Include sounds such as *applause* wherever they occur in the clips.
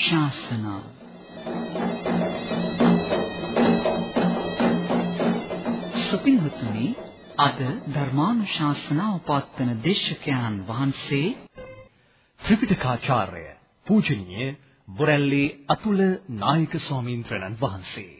ධර්මානුශාසනා සුපින්වතුනි අද ධර්මානුශාසනාව පවත්වන දේශකයන්න් වහන්සේ ත්‍රිපිටකාචාර්ය පූජනීය බොරැල්ලේ අතුල නායක ස්වාමීන් වහන්සේ.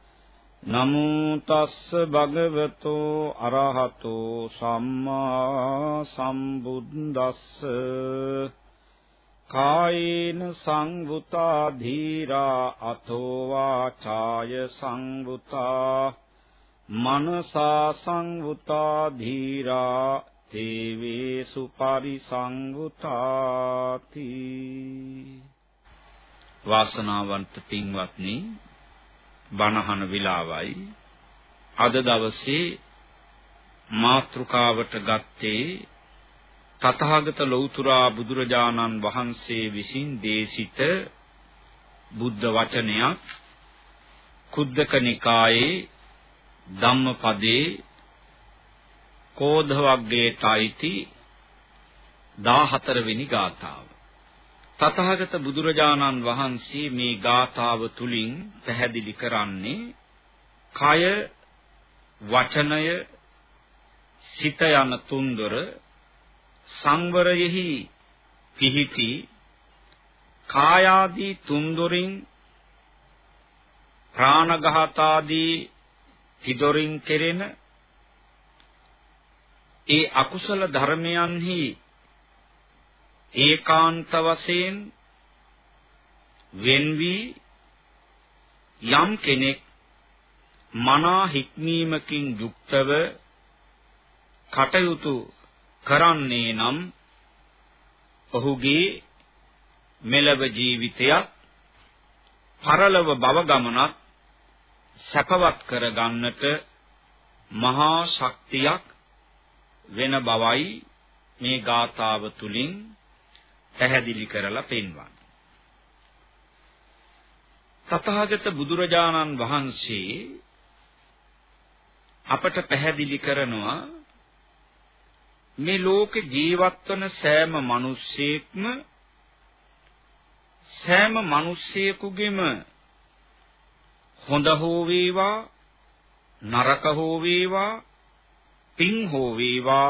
නමෝ තස්ස භගවතෝ අරහතෝ සම්මා සම්බුද්දස්ස කායේන සංවුතා ධීරා අතෝ වාචාය සංවුතා මනසා සංවුතා ධීරා තේවේසු පරිසංවුතාති. වාසනාවන්ත පින්වත්නි බණහන විලාවයි. අද දවසේ මාත්‍රිකාවට ගත්තේ තථාගත ලෞතුරා බුදුරජාණන් වහන්සේ විසින් දේශිත බුද්ධ වචනයක් කුද්දක නිකායේ ධම්මපදේ කෝධ වග්ගයට අයිති 14 වෙනි ගාථාව. තථාගත බුදුරජාණන් වහන්සේ මේ ගාථාව තුලින් පැහැදිලි කරන්නේ කය වචනය සිත යන තුන්දොර සංවරයෙහි පිහිටි කායාදී තුන්දොරින් ප්‍රාණඝාතාදී තිදොරින් කෙරෙන ඒ අකුසල ධර්මයන්හි ඒකාන්ත වශයෙන් වෙන් වී යම් කෙනෙක් මනා හික්මීමකින් යුක්තව කටයුතු කරන්නේ නම් ඔහුගේ මෙලව ජීවිතයත් පරලොව භව ගමනත් සැපවත් කර ගන්නට මහා ශක්තියක් වෙන බවයි මේ ගාථාව තුලින් පැහැදිලි කරලා පෙන්වන්නේ. තථාගත බුදුරජාණන් වහන්සේ අපට පැහැදිලි කරනවා මේ ලෝක ජීවත් වන සෑම මිනිස්සෙක්ම සෑම මිනිස්සෙකුගේම හොඳ හෝ වේවා නරක හෝ වේවා පින් හෝ වේවා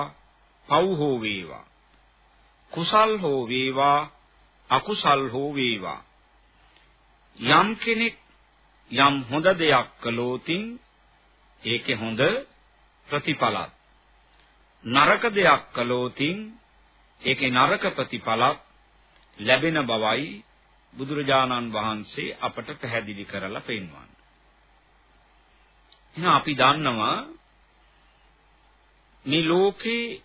පව් හෝ වේවා කුසල් හෝ වේවා අකුසල් හෝ වේවා යම් කෙනෙක් යම් හොඳ දෙයක් කළොතින් ඒකේ හොඳ ප්‍රතිඵලත් නරක දෙයක් කළොතින් ඒකේ නරක ප්‍රතිඵලත් ලැබෙන බවයි බුදුරජාණන් වහන්සේ අපට පැහැදිලි කරලා පෙන්වන්නේ. එහෙනම් අපි දන්නවා මේ ලෝකේ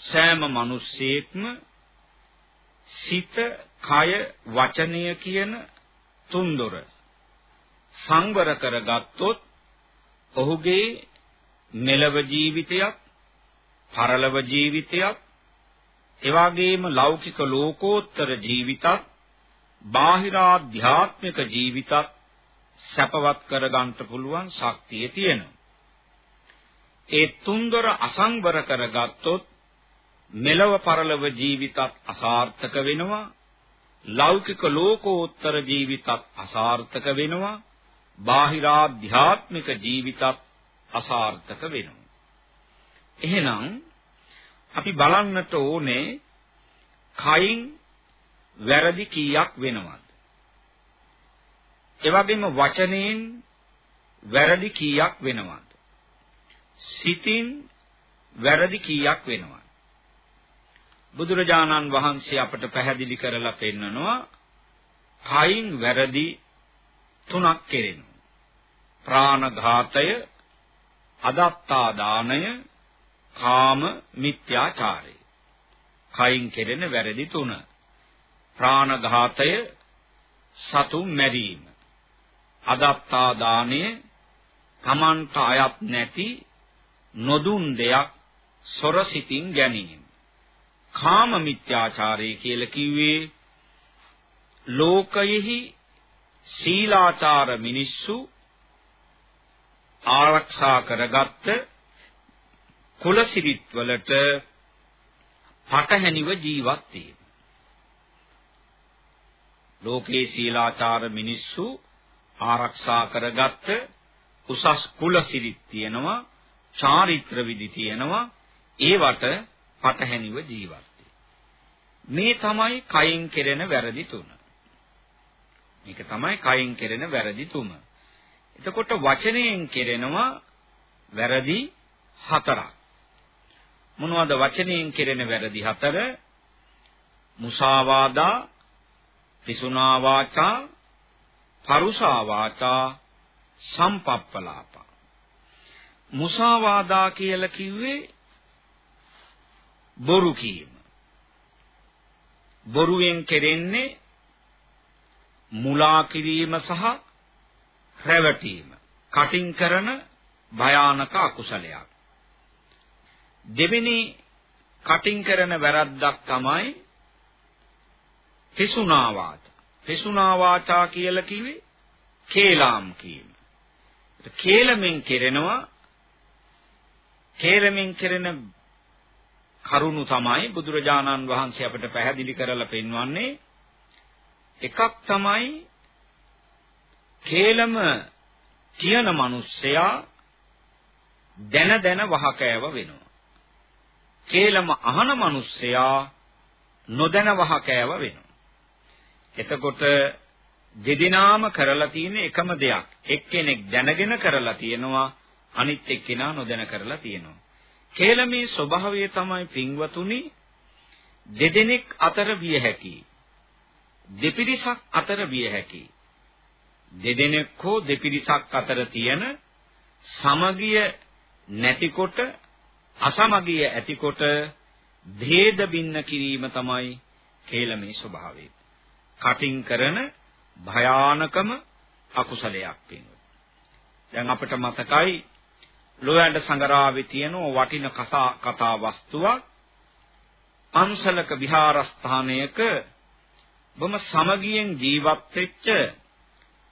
සෑම මිනිස්සෙක්ම සිත, කය, වචනය කියන තුන්දොර සංවර කරගත්තොත් ඔහුගේ මෙලව ජීවිතයත්, පරලොව ජීවිතයත්, එවාගේම ලෞකික ලෝකෝත්තර ජීවිතත්, බාහිරාධ්‍යාත්මික ජීවිතත් සැපවත් කරගන්න පුළුවන් ශක්තිය තියෙනවා. ඒ තුන්දොර අසංවර කරගත්තොත් මෙලව පරලොව ජීවිතත් අසාර්ථක වෙනවා ලෞකික ලෝකෝත්තර ජීවිතත් අසාර්ථක වෙනවා බාහිරාධ්‍යාත්මික ජීවිතත් අසාර්ථක වෙනවා. එහෙනම් අපි බලන්නට ඕනේ කයින් වැරදි කීයක් වෙනවද? ඒ වගේම වචනයෙන් වැරදි කීයක් වෙනවද? සිතින් වැරදි කීයක් වෙනවද? බුදුරජාණන් වහන්සේ අපට පැහැදිලි කරලා පෙන්නනවා කයින් වැරදි තුනක් කෙරෙනවා. ප්‍රාණඝාතය, අදත්තා දානය, කාම මිත්‍යාචාරය. කයින් කෙරෙන වැරදි තුන. ප්‍රාණඝාතය, සතුන් මැරීම. අදත්තා දානය, තමන්ට අයත් නැති නොදුන් දෙයක් සොරසිතින් ගැනීම. කාම මිත්‍යාචාරය කියලා කිව්වේ ලෝකයෙහි සීලාචාර මිනිස්සු ආරක්ෂා කරගත්ත කුලසිරිත් වලට පටහැනිව ජීවත් වීම. ලෝකේ සීලාචාර මිනිස්සු ආරක්ෂා කරගත්ත උසස් කුලසිරිත් තියෙනවා, චාරිත්‍ර විදි තියෙනවා, ඒවට පටහැනිව ජීවත් මේ තමයි කයින් කෙරෙන වැරදි තුන. මේක තමයි කයින් කෙරෙන වැරදි තුන. එතකොට වචනයෙන් කෙරෙනවා වැරදි හතරක්. මොනවද වචනයෙන් කෙරෙන වැරදි හතර? මුසාවාදා, පිසුනා වාචා, පරුසා වාචා, සම්පප්පලාපා. මුසාවාදා කියලා කිව්වේ බොරු කීම. බොරුවෙන් කෙරෙන්නේ මුලා කිරීම සහ රැවටීම. කටින් කරන භයානක අකුසලයක්. දෙවෙනි කටින් කරන වැරද්දක් තමයි පිසුනා වාචා. පිසුනා වාචා කියලා කිව්වේ කේලාම් කීම. කේලමෙන් කෙරෙනවා කේලමෙන් කෙරෙන කරුණු තමයි බුදුරජාණන් වහන්සේ අපිට පැහැදිලි කරලා පෙන්වන්නේ එකක් තමයි කේලම කියන මිනිස්සයා දැන දැන වහකෑව වෙනවා. කේලම අහන මිනිස්සයා නොදැන වහකෑව වෙනවා. එතකොට දෙදිනාම කරලා තියෙන එකම දෙයක්. එක්කෙනෙක් දැනගෙන කරලා තියෙනවා අනිත් එක්කෙනා නොදැන කරලා තියෙනවා. කේලමේ ස්වභාවය තමයි පින්වතුනි දෙදෙනෙක් අතර විය හැකි. දෙපිරිසක් අතර විය හැකි. දෙදෙනෙක් හෝ දෙපිරිසක් අතර තියෙන සමගිය නැතිකොට අසමගිය ඇතිකොට ભેද බින්න කිරීම තමයි කේලමේ ස්වභාවය. කටින් කරන භයානකම අකුසලයක් වෙනවා. දැන් අපිට මතකයි ලෝයන්ඩ සංගරාවේ තියෙන වටින කතා කතා වස්තුවක් පන්සලක විහාරස්ථානයක බොම සමගියෙන් ජීවත් වෙච්ච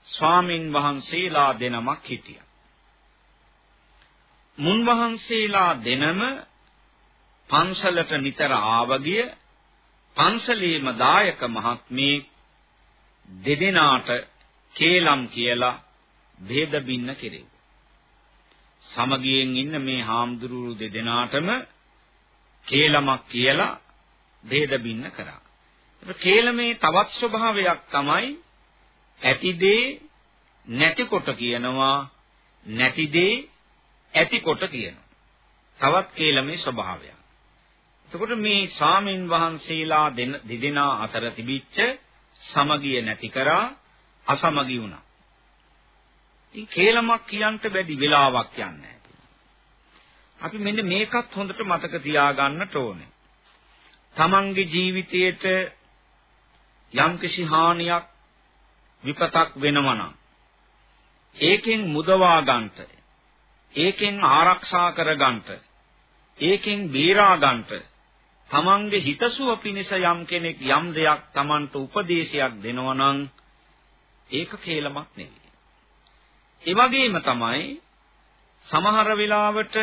ස්වාමින් වහන්සේලා දෙනමක් හිටියා. මුන් වහන්සේලා දෙනම පන්සලට නිතර ආවගිය පන්සලේම දායක මහත්මේ දෙදෙනාට කේලම් කියලා ભેද බින්න කෙරේ. සමගියෙන් ඉන්න මේ හාමුදුරුවෝ දෙදෙනාටම කේලමක් කියලා ભેද බින්න කරා. ඒක කේලමේ තවත් ස්වභාවයක් තමයි ඇතිදේ නැතිකොට කියනවා නැතිදේ ඇතිකොට කියනවා. තවත් කේලමේ ස්වභාවයක්. එතකොට මේ ස්වාමින් වහන්සේලා දෙදෙනා අතර තිබිච්ච සමගිය නැති කරා අසමගි වුණා. ඉතින් කේලමක් කියන්ට බැරි වෙලාවක් යන්නේ අපි මෙන්න මේකත් හොඳට මතක තියාගන්නට ඕනේ. තමන්ගේ ජීවිතයේට යම්කිසි හානියක් විපතක් වෙනවා නම් ඒකෙන් මුදවා ගන්නට ඒකෙන් ආරක්ෂා කර ගන්නට ඒකෙන් බේරා ගන්නට තමන්ගේ හිතසුව පිණිස යම් කෙනෙක් යම් දෙයක් තමන්ට උපදේශයක් දෙනවා නම් ඒක කේලමක් නෙවෙයි ඒ වගේම තමයි සමහර වෙලාවට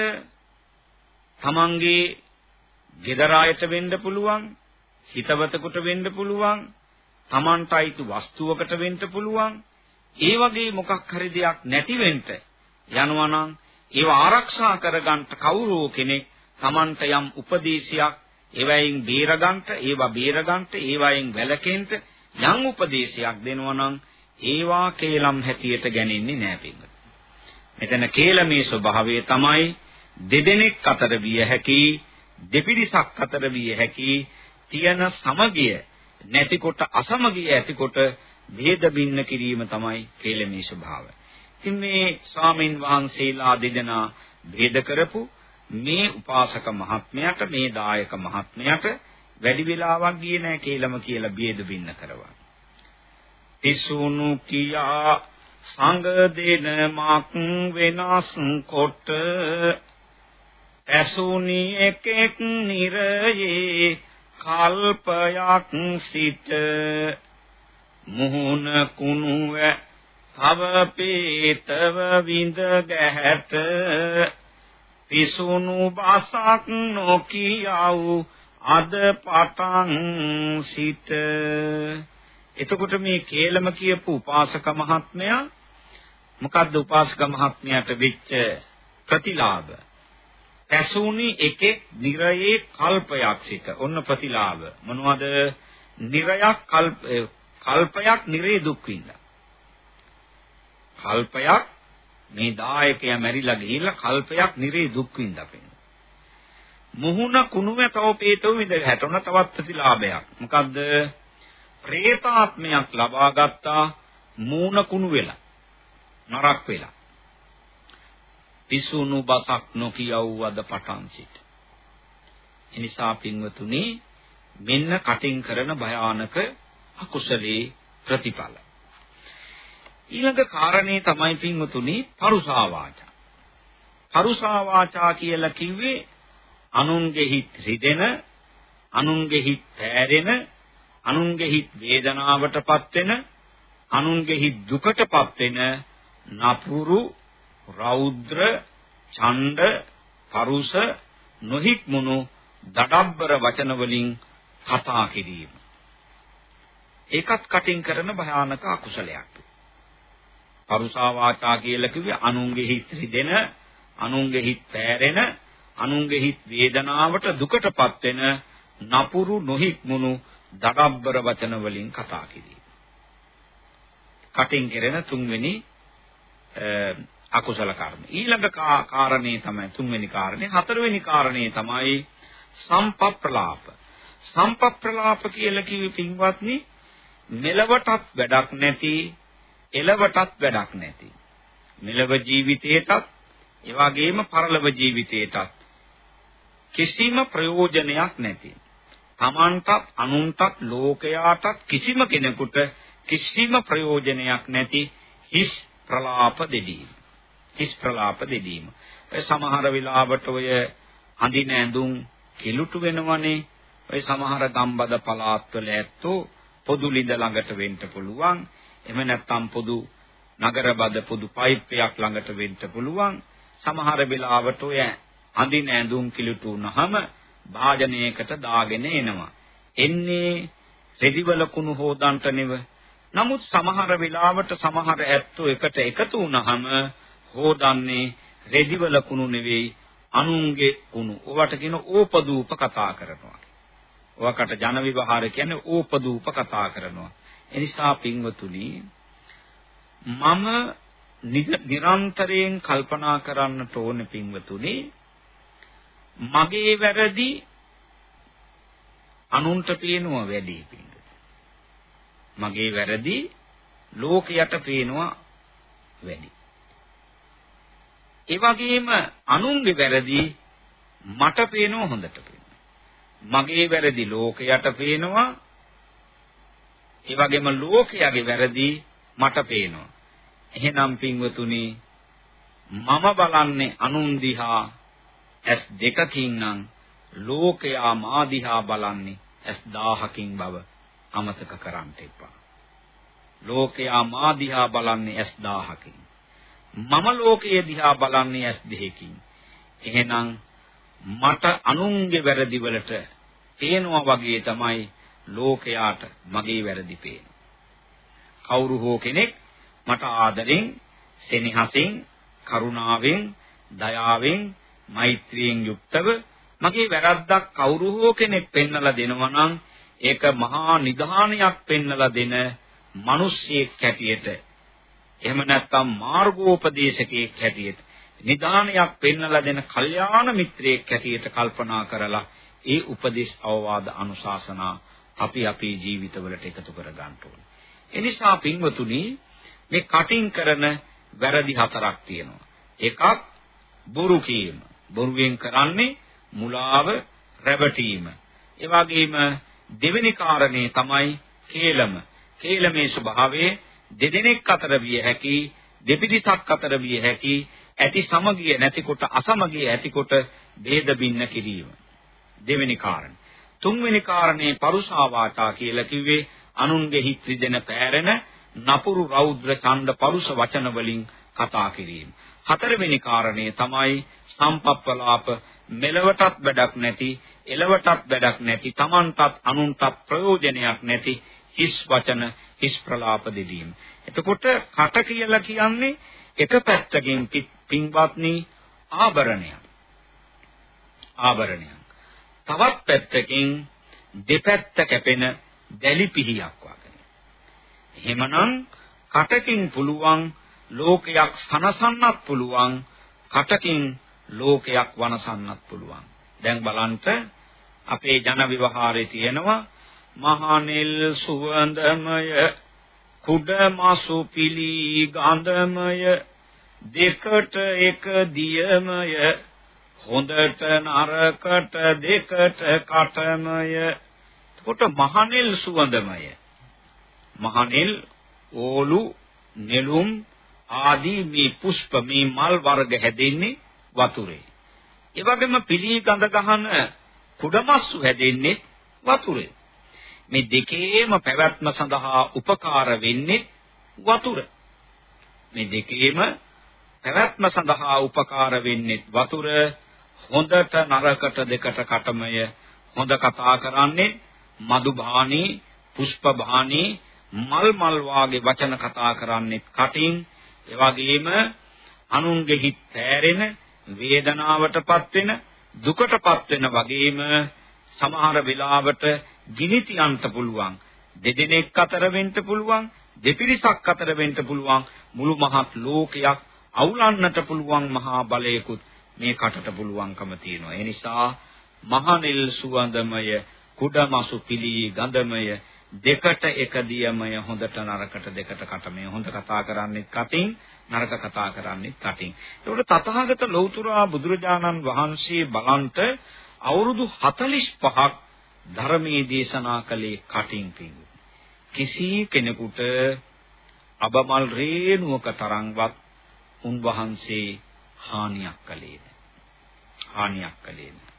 තමන්ගේ ගෙදර අයට වෙන්න පුළුවන් හිතවතෙකුට වෙන්න පුළුවන් තමන්ට අයිති වස්තුවකට වෙන්න පුළුවන්. ඒ වගේ මොකක් හරි දෙයක් නැති වෙන්න යනවා නම් ඒවා ආරක්ෂා කරගන්න කවුරු කෙනෙක් Tamanට යම් උපදේශයක් ඒවයින් බේරගන්න ඒවා බේරගන්න ඒවයින් වැළකෙන්න යම් උපදේශයක් දෙනවා නම් ඒවා කේලම් හැටියට ගැනින්නේ නැහැ පිළිගන්න. මෙතන කේලමේ ස්වභාවය තමයි දෙදෙනෙක් අතර විය හැකි දෙපිරිසක් අතර විය හැකි තියන සමගිය නැතිකොට අසමගිය ඇතිකොට ભેද බින්න කිරීම තමයි කේලමේ ස්වභාවය. ඉතින් මේ ස්වාමින් වහන්සේලා දෙදෙනා ભેද කරපු මේ උපාසක මහත්මයාට මේ දායක මහත්මයාට වැඩි වෙලාවක් ගියේ නැහැ කේලම කියලා ભેද බින්න කරවන්නේ. පිසුණු කියා සංග දෙන මක් වෙනස් කොට ඇසුනි එකෙක් නිරයේ කල්පයක් සිට මුහුණ කුණුව තව පීතව විඳ ගැහැට පිසුණු බසක් නොකියව් අද පටන් සිට එතකොට මේ කේලම කියපු උපාසක මහත්මයා මොකද්ද උපාසක මහත්මයාට වෙච්ච ප්‍රතිලාභ? ඇසුනි එකෙක් නිරයේ කල්පයක් සිට. ඔන්න ප්‍රතිලාභ. මොනවද? නිරයක් කල්ප කල්පයක් නිරේ දුක් විඳා කල්පයක් මේ දායකයා මැරිලා ගිහිල්ලා කල්පයක් නිරේ දුක් විඳා මුහුණ කුණුවේ තව පේතව විඳ හැටොන තවත් ප්‍රතිලාභයක්. මොකද්ද? ප්‍රේතාත්මයක් ලබා ගත්තා මූණ කුණු වෙලා නරක් වෙලා පිසුණු බසක් නොකියව් අද පටන් සිට. එනිසා පින්වතුනි මෙන්න කටින් කරන භයානක අකුසලේ ප්‍රතිඵල. ඊළඟ කාරණේ තමයි පින්වතුනි පරුසා වාචා. පරුසා වාචා කියලා කිව්වේ අනුන්ගේ හිත් රිදෙන, අනුන්ගේ හිත් පෑරෙන, අනුන්ගේ හිත් වේදනාවටපත් වෙන, අනුන්ගේ හිත් දුකටපත් වෙන නපුරු රෞද්‍ර, ඡණ්ඩ, පරුස, නොහික්මුණු දඩබ්බර වචන වලින් කතා කිරීම. ඒකත් කටින් කරන භයානක අකුසලයක්. පරුසා වාචා කියලා කිව්වේ අනුන්ගේ හිත් රිදෙන, අනුන්ගේ හිත් පෑරෙන, අනුන්ගේ හිත් වේදනාවට දුකටපත් වෙන නපුරු නොහික්මුණු දඩබ්බර වචන වලින් කතා කිරීම. කටින් කෙරෙන තුන්වෙනි අකුසල කර්ම. ඊළඟ කාරණේ තමයි තුන්වෙනි කාරණේ. හතරවෙනි කාරණේ තමයි සම්පප්‍රලාප. සම්පප්‍රලාප කියලා කිව්වේ පින්වත්නි මෙලවටත් වැඩක් නැති, එලවටත් වැඩක් නැති. මෙලව ජීවිතේටත්, ඒ වගේම පරලොව ජීවිතේටත් කිසිම ප්‍රයෝජනයක් නැති. තමන්ටත්, අනුන්ටත්, ලෝකයාටත් කිසිම කෙනෙකුට කිසිම ප්‍රයෝජනයක් නැති හිස් ප්‍රලාප දෙදීම. හිස් ප්‍රලාප දෙදීම. ඔය සමහර වෙලාවට ඔය අඳින ඇඳුම් කිලුටු වෙනවනේ. ඔය සමහර ගම්බද පළාත්වල ඇත්තෝ පොදු ලිඳ ළඟට වෙන්න පුළුවන්. එහෙම නැත්නම් පොදු නගරබද පොදු පයිප්පයක් ළඟට වෙන්න පුළුවන්. සමහර වෙලාවට ඔය අඳින ඇඳුම් කිලුටු වුනහම භාජනයකට දාගෙන එනවා. එන්නේ රෙදිවල කුණු හොදන්ට නෙව. නමුත් සමහර වෙලාවට සමහර ඇත්තෝ එකට එකතු වුනහම හොදන්නේ රෙදිවල කුණු නෙවෙයි අනුන්ගේ කුණු. ඔවට කියන ඕපදූප කතා කරනවා. ඔවකට ජන විවහාර කියන්නේ ඕපදූප කතා කරනවා. එනිසා පින්වතුනි මම නිරන්තරයෙන් කල්පනා කරන්නට ඕනේ පින්වතුනි මගේ වැරදි අනුන්ට පේනවා වැඩි පින්වතුනි. මගේ වැරදි ලෝකයට පේනවා වැඩි. ඒ වගේම අනුන්ගේ වැරදි මට පේනව හොඳට පේනවා. මගේ වැරදි ලෝකයට පේනවා. ඒ වගේම ලෝකයාගේ වැරදි මට පේනවා. එහෙනම් පින්වතුනි මම බලන්නේ අනුන් දිහා ඇස් දෙකකින් නම් ලෝකයා මා දිහා බලන්නේ ඇස් 1000කින් බව අමතක කරන්න එපා. ලෝකයා මා දිහා බලන්නේ ඇස් 1000කින්. මම ලෝකයේ දිහා බලන්නේ ඇස් දෙකකින්. එහෙනම් මට අනුන්ගේ වැරදි වලට පේනවා වගේ තමයි ලෝකයාට මගේ වැරදි පේන්නේ. කවුරු හෝ කෙනෙක් මට ආදරෙන්, සෙනෙහසෙන්, කරුණාවෙන් දයාවෙන් මෛත්‍රියෙන් යුක්තව මගේ වැරද්දක් කවුරු හෝ කෙනෙක් පෙන්නලා දෙනවා නම් ඒක මහා නිධානයක් පෙන්නලා දෙන මිනිස්සෙක් හැටියට එහෙම නැත්නම් මාර්ගෝපදේශකයෙක් හැටියට නිදානයක් පෙන්වලා දෙන කල්යාණ මිත්‍රයෙක් හැටියට කල්පනා කරලා ඒ උපදේශ අවවාද අනුශාසනා අපි අපේ ජීවිතවලට එකතු කර ගන්න ඕනේ. එනිසා පින්වතුනි මේ කටින් කරන වැරදි හතරක් තියෙනවා. එකක් බොරු කීම. බොරුවෙන් කරන්නේ මුලාව, රැවටීම. ඒ වගේම දෙවෙනි කාරණේ තමයි කේලම. කේලමේ ස්වභාවය දෙදෙනෙක් අතර විය හැකි, දෙපිරිසක් අතර විය හැකි, ඇති සමගිය නැතිකොට අසමගිය ඇතිකොට ભેද බින්න කිරීම. දෙවෙනි කාරණේ. තුන්වෙනි කාරණේ පරුසා වාචා කියලා කිව්වේ අනුන්ගේ හිත් රිදෙන පෑරෙන නපුරු රෞද්‍ර ඡණ්ඩ පරුස වචන වලින් කතා කිරීම. හතරවෙනි කාරණේ තමයි සම්පප්පලාප මෙලවටත් වැඩක් නැති, එලවටත් වැඩක් නැති, Tamanටත් අනුන්ටත් ප්‍රයෝජනයක් නැති හිස් වචන, හිස් ප්‍රලාප දෙදීම. එතකොට කට කියලා කියන්නේ එක පැත්තකින් පින්වත්නි ආභරණයක්. ආභරණයක්. තවත් පැත්තකින් දෙපැත්ත කැපෙන දැලි පිහියක් වගේ. එහෙමනම් කටකින් පුළුවන් ලෝකයක් සනසන්නත් පුළුවන් කටකින් ලෝකයක් වනසන්නත් පුළුවන්. දැන් බලන්න අපේ ජන විවහාරයේ තියෙනවා මහානෙල් සුවඳමය කුඩ මාසු පිලි ගන්ධමය දෙකට එක දියමය හොඳට නරකට දෙකට කටමය එතකොට මහනෙල් සුවඳමය මහනෙල් ඕලු නෙළුම් ආදී මේ පුෂ්ප මේ මල් වර්ග හැදෙන්නේ වතුරේ. ඒ වගේම පිලි ගඳ ගහන කුඩමස්සු හැදෙන්නේ වතුරේ. මේ දෙකේම පැවැත්ම සඳහා උපකාර වෙන්නේ වතුර. මේ දෙකේම පැවැත්ම සඳහා උපකාර වෙන්නේ වතුර. හොඳට නරකට දෙකට කටමය. හොඳ කතා කරන්නේ මధు භානී පුෂ්ප භානී මල් මල් වාගේ වචන කතා කරන්නේ කටින්. ඒ වගේම අනුන්ගේ හිත් තෑරෙන වේදනාවටපත් වෙන දුකටපත් වෙන වගේම සමහර වෙලාවට ගිනි තියන්න පුළුවන් දෙදෙනෙක් අතර වෙන්න පුළුවන් දෙපිරිසක් අතර වෙන්න පුළුවන් මුළු මහත් ලෝකයක් අවුලන්නට පුළුවන් මහා බලයකුත් මේ කටට පුළුවන්කම තියෙනවා. ඒ නිසා මහනෙල් සුවඳමය කුඩමසු පිලි ගඳමය දෙකට එක දියමය හොඳට නරකට දෙකට කටමය හොඳ කතා කරන්නේ කටින් නරක කතා කරන්නේ කටින්. ඒකට තථාගත ලෞතුරා බුදුරජාණන් වහන්සේ බලන්ට අවුරුදු 45ක් ධර්මයේ දේශනා කළේ කටින් පිඟු. කිසි කෙනෙකුට අබමල් රේණුවක තරම්වත් උන්වහන්සේ හානියක් කළේ නැහැ. හානියක් කළේ නැහැ.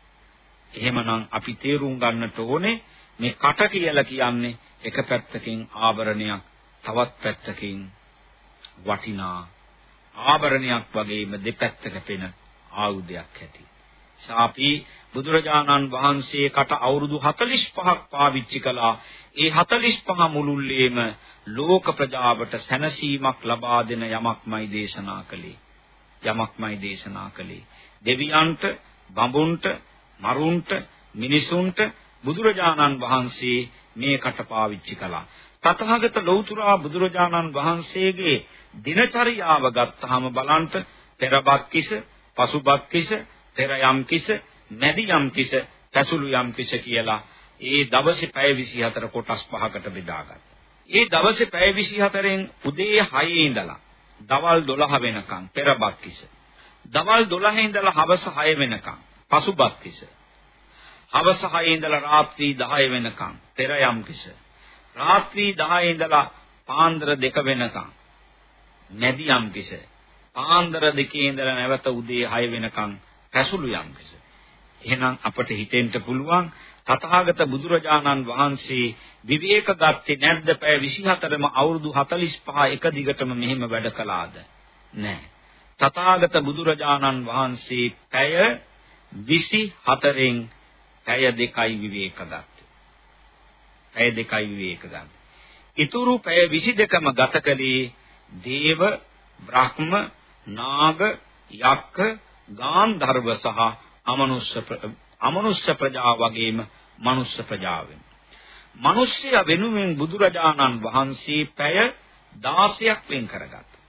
එහෙමනම් අපි තේරුම් ගන්නට ඕනේ මේ කට කියලා කියන්නේ එක පැත්තකින් ආභරණයක් තවත් පැත්තකින් වටිනා ආභරණයක් වගේම දෙපැත්තක පෙන ආයුධයක් ඇති. සාපි බුදුරජාණන් වහන්සේකට අවුරුදු 45ක් පාවිච්චි කළා. ඒ 45 මුළුල්ලේම ලෝක ප්‍රජාවට සැනසීමක් ලබා දෙන යමක්මයි දේශනා කළේ. යමක්මයි දේශනා කළේ. දෙවියන්ට, බඹුන්ට, මරුන්ට, මිනිසුන්ට බුදුරජාණන් වහන්සේ මේකට පාවිච්චි කළා. තථාගත ලෞතුරා බුදුරජාණන් වහන්සේගේ දිනචරියාව ගත්තාම බලන්ට පෙරබත් කිස, පසුබත් කිස, පෙර යම් කිස, මැදි යම් කිස, පැසුළු යම් කිස කියලා ඒ දවසේ පැය 24 කොටස් පහකට බෙදාගත්තා. ඒ දවසේ පැය 24න් උදේ 6 ඉඳලා දවල් 12 වෙනකන් පෙරබත් කිස. දවල් 12 ඉඳලා හවස 6 වෙනකන් පසුබත් කිස. හවස 6 ඉඳලා රාත්‍රී 10 වෙනකන් පෙර යම් කිස. රාත්‍රී 10 ඉඳලා පාන්දර 2 වෙනකන් මැදි යම් කිස. පාන්දර 2 ඉඳලා නැවත උදේ 6 වෙනකන් පැසුළු යම් කිස. එහෙනම් අපට හිතෙන්න පුළුවන් තථාගත බුදුරජාණන් වහන්සේ විවේක ගත්තේ නැද්ද පැය 24ම අවුරුදු 45 එක දිගටම මෙහෙම වැඩ කළාද නැහැ තථාගත බුදුරජාණන් වහන්සේ පැය 24න් පැය දෙකයි විවේක ගත්තේ පැය දෙකයි විවේක ගන්න. ඊතුරු පැය 22ම ගත කළේ දේව බ්‍රහ්ම නාග යක්ක ගාන්ධර්ව සහ අමනුෂ්‍ය අමනුෂ්‍ය ප්‍රජා වගේම මනුෂ්‍ය ප්‍රජාවෙන්. මිනිස්සය වෙනුවෙන් බුදුරජාණන් වහන්සේ පැය 16ක් වෙන් කරගත්තා.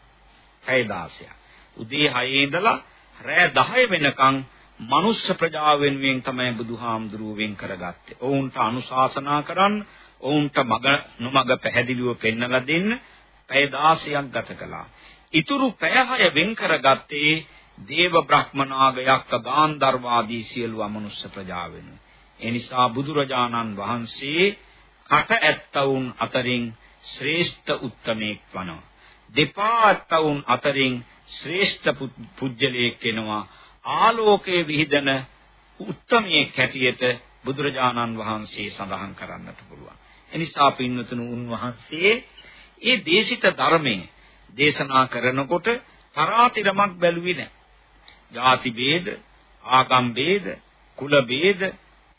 පැය 16ක්. උදේ 6 ඉඳලා රෑ 10 වෙනකන් මනුෂ්‍ය ප්‍රජාව වෙනුවෙන් තමයි බුදුහාමුදුරුව වෙන් කරගත්තේ. ඔවුන්ට අනුශාසනා කරන්න, ඔවුන්ට මග නොමග පැහැදිලිව පෙන්වලා දෙන්න පැය 16ක් ගත කළා. ඊතුරු පැය 6 වෙන් කරගත්තේ දේව බ්‍රහ්මනාග යක්ක ගාන්ධර්වාදී සියලු අමනුෂ්‍ය ප්‍රජා වෙනුවෙන්. ඒ නිසා බුදුරජාණන් වහන්සේ කට ඇත්තවුන් අතරින් ශ්‍රේෂ්ඨ උත්තමයෙක් වනවා. දෙපා ඇත්තවුන් අතරින් ශ්‍රේෂ්ඨ පුජ්‍යලයක් වෙනවා. ආලෝකයේ විහිදෙන උත්මයේ කැටියට බුදුරජාණන් වහන්සේ සඳහන් කරන්නට පුළුවන්. එනිසා පින්වතුණු උන්වහන්සේ මේ දේශිත ධර්මයේ දේශනා කරනකොට තරාතිරමක් බැලුවේ නැහැ. ಜಾති ભેද, ආගම් ભેද, කුල ભેද,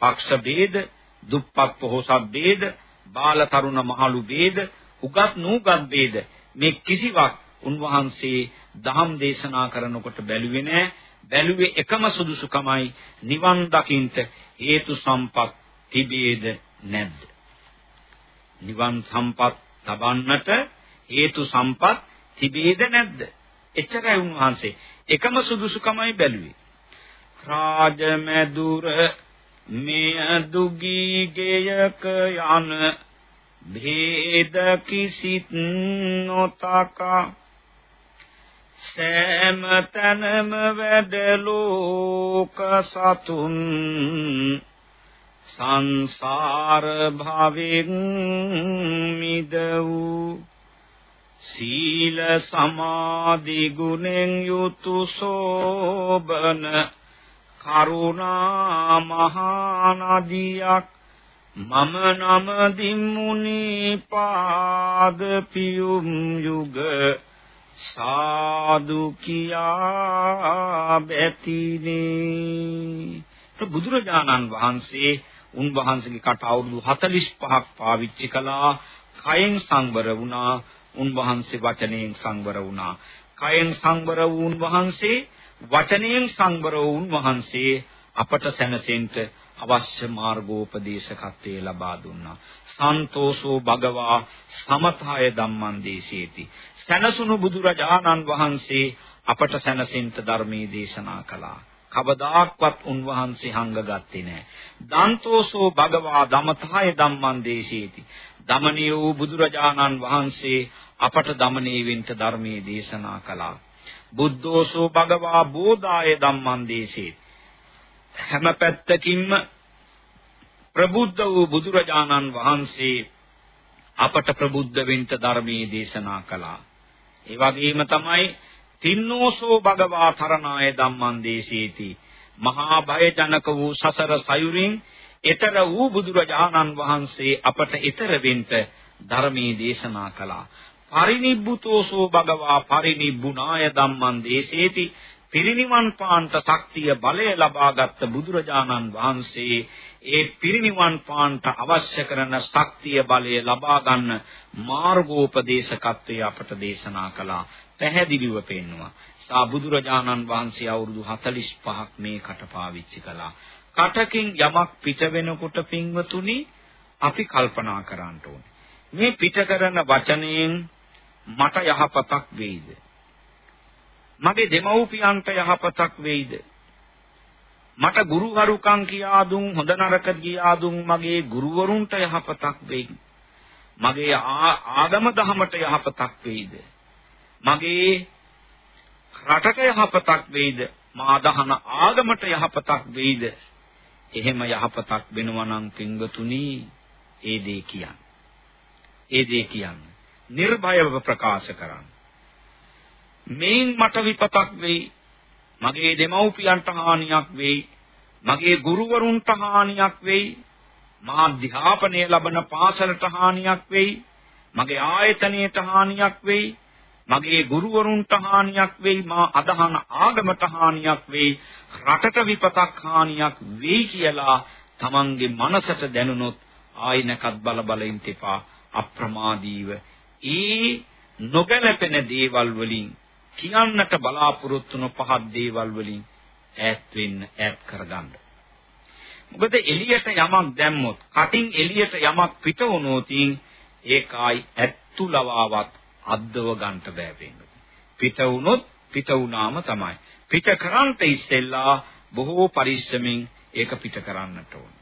පක්ෂ ભેද, දුප්පත් පොහොසත් ભේද, බාල තරුණ මහලු ભેද, උගත් නූගත් ભેද මේ කිසිවක් උන්වහන්සේ දහම් දේශනා කරනකොට බැලුවේ නැහැ. බැලුවේ එකම සුදුසුකමයි නිවන් දකින්ට හේතු සම්පත් තිබේද නැද්ද? නිවන් සම්පත් ලබන්නට හේතු සම්පත් තිබේද නැද්ද? එච්චරයි උන්වහන්සේ එකම සුදුසුකමයි බැලුවේ. රාජමැදුර මෙය දුගී ගෙයක යන භේද කිසිත් නොතකා සෑම තැනම වැඩ ලෝක සතුන්. සංසාර භවෙන් මිද වූ සීල සමාධි ගුණෙන් යුතු සෝබන කරුණා මහා නදියක් මම නම දිම්මුනි පාද පියුම් යුග සාදු කියා බැතිනේ. බුදුරජාණන් වහන්සේ උන්වහන්සේගේ කට අවුරුදු 45ක් පාවිච්චි කළා. කයෙන් සංවර වුණා. උන්වහන්සේ වචනයෙන් සංවර වුණා. කයෙන් සංවර වූ උන්වහන්සේ වචනයෙන් සංවර වූ උන්වහන්සේ අපට සැනසෙන්න අවශ්‍ය මාර්ගෝපදේශකත්වයේ ලබා දුන්නා. සන්තෝෂෝ භගවා සමථය ධම්මං දේශේති. සැනසුණු බුදුරජාණන් වහන්සේ අපට සැනසෙන්ත ධර්මයේ දේශනා කළා. කවදාක්වත් උන්වහන්සේ හංගගත්තේ නැහැ. දන්තෝසෝ භගවා ධමතය ධම්මං දේශේති. දමණී වූ බුදුරජාණන් වහන්සේ අපට දමණී වෙන්ත ධර්මයේ දේශනා කළා. බුද්ධෝසෝ භගවා බෝධාය ධම්මං දේශේති. හැම පැත්තකින්ම ප්‍රබුද්ධ වූ බුදුරජාණන් වහන්සේ අපට ප්‍රබුද්ධ වෙන්න ධර්මයේ දේශනා කළා. ඒ වගේම තමයි තින්නෝසෝ භගවා තරණාය ධම්මං දේශේති. මහා භය ජනක වූ සසර සයුරින් ඊතර වූ බුදුරජාණන් වහන්සේ අපට ඊතර වෙන්න ධර්මයේ දේශනා කළා. පරිනිබ්බුතෝසෝ භගවා පරිනිබ්බුනාය ධම්මං දේශේති පිරිනිවන් පාන්ට ශක්තිය බලය ලබාගත් බුදුරජාණන් වහන්සේ ඒ පිරිනිවන් පාන්ට අවශ්‍ය කරන ශක්තිය බලය ලබා ගන්න මාර්ගෝපදේශකත්වය අපට දේශනා කළා. පැහැදිලිව පෙන්නවා සා බුදුරජාණන් වහන්සේ අවුරුදු 45ක් මේ කට පාවිච්චි කළා. කටකින් යමක් පිට වෙනකොට පින්වතුනි අපි කල්පනා කරන්න ඕනේ. මේ පිට කරන වචනයෙන් මට යහපතක් වෙයිද? මගේ දෙමව්පියන්ට යහපතක් වෙයිද? මට ගුරුවරුකම් කියා දුන් හොඳ නරක කියා දුන් මගේ ගුරුවරුන්ට යහපතක් වෙයිද? මගේ ආගම දහමට යහපතක් වෙයිද? මගේ රටට යහපතක් වෙයිද? මා දහන ආගමට යහපතක් වෙයිද? එහෙම යහපතක් වෙනවා නම් පින්වතුනි ඒ දේ කියන්න. ඒ දේ කියන්න. නිර්භයව ප්‍රකාශ කරන්න. මේන් මට විපතක් වෙයි. මගේ දෙමව්පියන්ට හානියක් වෙයි. මගේ ගුරුවරුන්ට හානියක් වෙයි. මහා අධ්‍යාපනය ලබන පාසලට හානියක් වෙයි. මගේ ආයතනයට හානියක් වෙයි. මගේ ගුරුවරුන්ට හානියක් වෙයි. මා අදහන ආගමට හානියක් වෙයි. රටට විපතක් හානියක් වෙයි කියලා තමන්ගේ මනසට දැනුනොත් ආයිනකත් බල බල ඉන්න එපා අප්‍රමාදීව ඒ නොගැලපෙන දේවල් වලින් කියන්නට බලාපොරොත්තු නො පහත් දේවල් වලින් ඈත් වෙන්න ඈත් කරගන්න. මොකද එළියට යමක් දැම්මොත්, කටින් එළියට යමක් පිට වුණොත් ඒකයි ඇත්තුලවාවත් අද්දව ගන්නට බෑ වෙන්නේ. පිට වුණොත් පිට වුණාම තමයි. පිට කරන්ට ඉස්සෙල්ලා බොහෝ පරිස්සමින් ඒක පිට කරන්නට ඕන.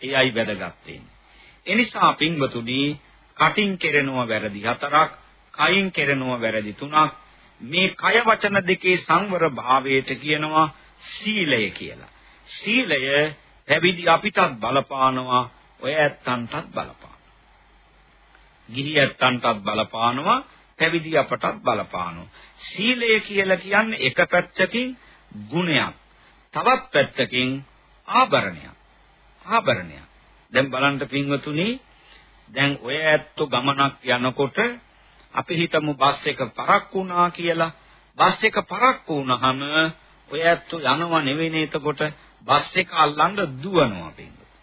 එයයි වැදගත් වෙන්නේ. එනිසා පින්වතුනි කටින් කෙරෙනවා වැරදි හතරක්, කයින් කෙරෙනවා වැරදි තුනක්. මේ කය වචන දෙකේ සංවර භාවයට කියනවා සීලය කියලා. සීලය පැවිදි අපිටත් බලපානවා, ඔය ඇත්තන්ටත් බලපානවා. ගිහි ඇත්තන්ටත් බලපානවා, පැවිදි අපටත් බලපානවා. සීලය කියලා කියන්නේ එක පැත්තකින් ගුණයක්. තවත් පැත්තකින් ආභරණයක්. ආභරණයක්. දැන් බලන්න පින්වතුනි දැන් ඔය ඇත්තෝ ගමනක් යනකොට අපි හිතමු බස් එක පරක් වුණා කියලා. බස් එක පරක් වුණාම ඔය ඇත්තෝ යනව නෙවෙයි එතකොට බස් එක අල්ලන්න දුවනවා පින්වතුනි.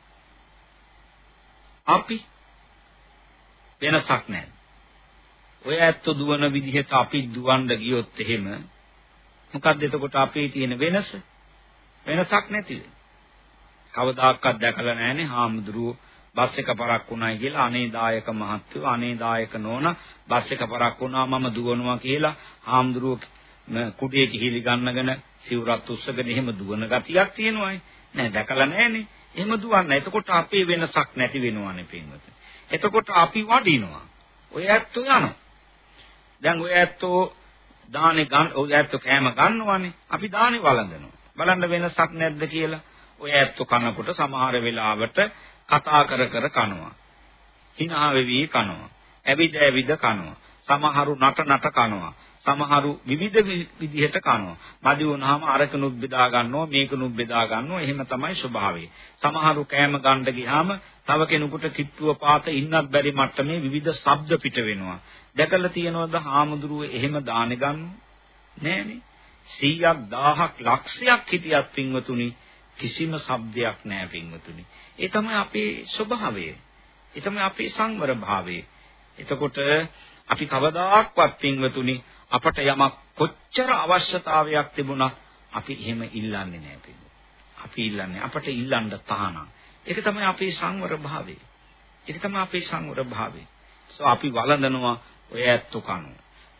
අපි වෙනසක් නැහැ. ඔය ඇත්තෝ දුවන විදිහට අපි දුවන්න ගියොත් එහෙම මොකක්ද එතකොට අපේ තියෙන වෙනස? වෙනසක් නැතිද? කවදාකවත් දැකලා නැහැනේ හාමුදුරුවෝ බස් එක පරක් වුණායි කියලා අනේදායක මහත්වෝ අනේදායක නෝන බස් එක පරක් වුණා මම දුවනවා කියලා හාමුදුරුවෝ කුඩේ කිහිලි ගන්නගෙන සිවුරත් උස්සගෙන එහෙම දුවන ගතියක් තියෙනවායි. නෑ දැකලා නැහැනේ එහෙම දුවන්න. එතකොට අපේ වෙනසක් නැති වෙනවානේ පින්වත එතකොට අපි වඩිනවා. ඔය ඇත්තෝ යනවා. දැන් ඔය ඇත්තෝ දානේ ගන්න ඔය ඇත්තෝ කෑම ගන්නවානේ. අපි දානේ වළඳනවා. බලන්න වෙනසක් නැද්ද කියලා? ඔය ඇත්තෝ කනකොට සමහර වෙලාවට කතා කර කර කනවා. hina වෙවි කනවා. ඇවිද ඇවිද කනවා. සමහරු නට නට කනවා. සමහරු විවිධ විදිහට කනවා. මදි වුණාම අරකනුත් බෙදා ගන්නවා මේකනුත් බෙදා ගන්නවා. එහෙම තමයි ස්වභාවය. සමහරු කෑම ගන්න ගියාම තව කෙනෙකුට කිට්ටුව පාත ඉන්නත් බැරි මට්ටමේ විවිධ ශබ්ද පිට වෙනවා. දැකලා තියෙනවද හාමුදුරුවෝ එහෙම දානෙ ගන්නව? නෑනේ. 100ක් 1000ක් ලක්ෂයක් හිටියත් පින්වතුනි කිසිම શબ્දයක් නැහැ පින්වතුනි. ඒ තමයි අපේ ස්වභාවය. ඒ තමයි අපේ සංවර භාවය. එතකොට අපි කවදාක්වත් පින්වතුනි අපට යමක් කොච්චර අවශ්‍යතාවයක් තිබුණත් අපි එහෙම ඉල්ලන්නේ නැහැ පින්වතුනි. අපි ඉල්ලන්නේ අපට ඉල්ලන්න තහනම්. ඒක තමයි අපේ සංවර භාවය. ඒක තමයි අපේ සංවර භාවය. සෝ අපි වළඳනවා ඔය ඇත්තු කනු.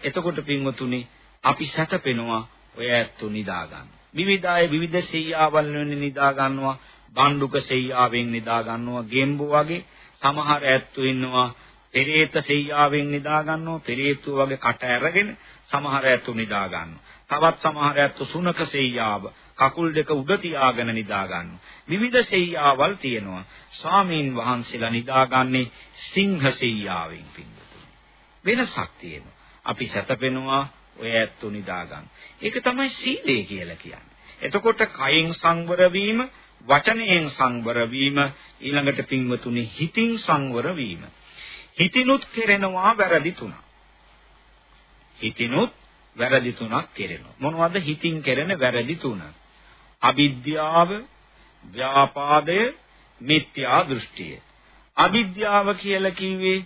එතකොට පින්වතුනි අපි සැතපෙනවා ඔය ඇත්තු නිදා ගන්න. විවිධ විවිධ සෙයියාවල් වෙන නිදා ගන්නවා. බණ්ඩුක සෙයියාවෙන් නිදා ගන්නවා. ගෙම්බු වගේ සමහර ඇත්තෝ ඉන්නවා. පෙරේත සෙයියාවෙන් නිදා ගන්නවා. පෙරේතු වගේ කට ඇරගෙන සමහර ඇත්තෝ නිදා ගන්නවා. තවත් සමහර ඇත්තෝ සුනක සෙයියාව කකුල් දෙක උඩ තියාගෙන නිදා ගන්නවා. විවිධ සෙයියාවල් තියෙනවා. ස්වාමීන් වහන්සේලා නිදාගන්නේ සිංහ සෙයියාවෙන් පින්දුතුනි වෙනසක් තියෙනවා. අපි සැතපෙනවා ඔය ඇත්තු නිදා ගන්න. ඒක තමයි සීලය කියලා කියන්නේ. එතකොට කයින් සංවර වීම, වචනයෙන් සංවර වීම, ඊළඟට පින්වතුනි හිතින් සංවර වීම. හිතිනුත් කෙරෙනවා වැරදි තුනක්. හිතිනුත් වැරදි තුනක් කෙරෙනවා. මොනවද හිතින් කෙරෙන වැරදි තුන? අවිද්‍යාව, ව්‍යාපාදය, මිත්‍යා දෘෂ්ටිය. අවිද්‍යාව කියලා කිව්වේ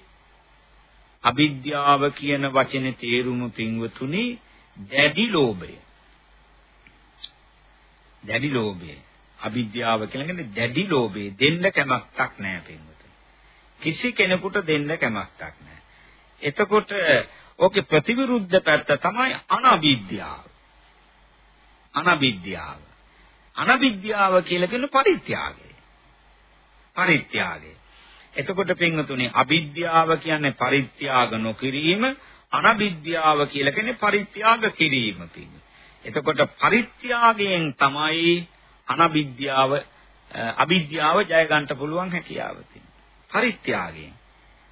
අවිද්‍යාව කියන වචනේ තේරුම පින්වතුනි දැඩි ලෝභය. දැඩි ලෝභය. අවිද්‍යාව කියන්නේ දැඩි ලෝභය. දෙන්න කැමැත්තක් නැහැ පින්වතුනි. කිසි කෙනෙකුට දෙන්න කැමැත්තක් නැහැ. එතකොට ඕකේ ප්‍රතිවිරුද්ධ පැත්ත තමයි අනවිද්‍යාව. අනවිද්‍යාව. අනවිද්‍යාව කියලා කියන පරිත්‍යාගය. පරිත්‍යාගය. එතකොට පින්වතුනි අවිද්‍යාව කියන්නේ පරිත්‍යාග නොකිරීම, අනවිද්‍යාව කියලා කියන්නේ පරිත්‍යාග කිරීම කියන්නේ. එතකොට පරිත්‍යාගයෙන් තමයි අනවිද්‍යාව අවිද්‍යාව ජය ගන්න පුළුවන් හැකියාව තියෙන්නේ. පරිත්‍යාගයෙන්.